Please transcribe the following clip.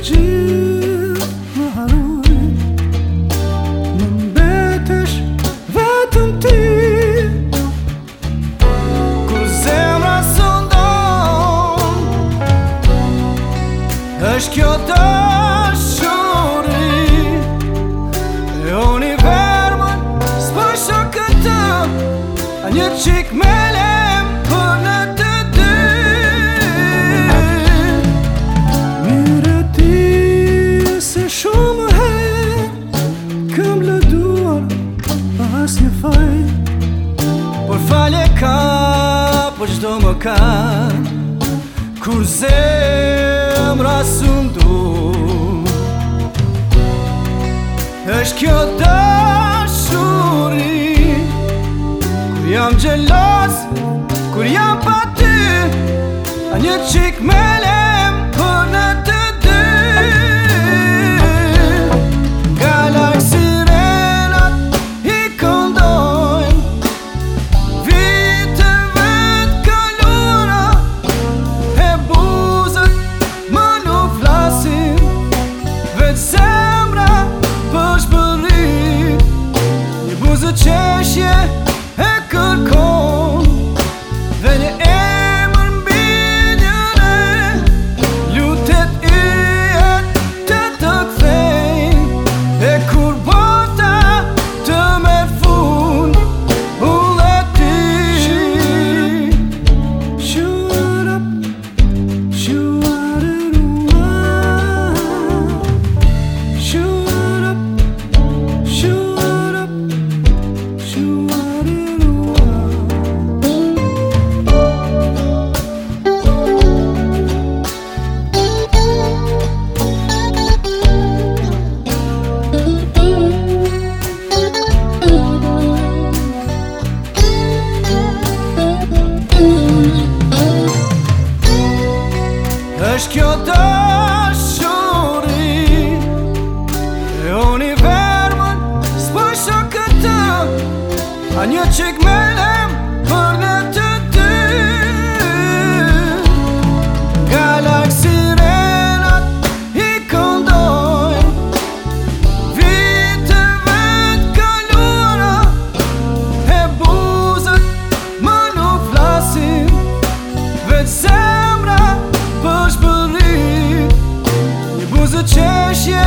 Në gjithë më halurin, më mbetesh vetëm ti Kërë se mra së ndonë, është kjo të shërri E univer më, së përshë një qik me qdo më ka Kur zemra su mdu është kjo dashuri Kur jam gjelos, kur jam pa A një qik melem, lem për në ty 些。Në shërri E uni verëmën Spërshë këtërë A një qik melem Për nështë 这些。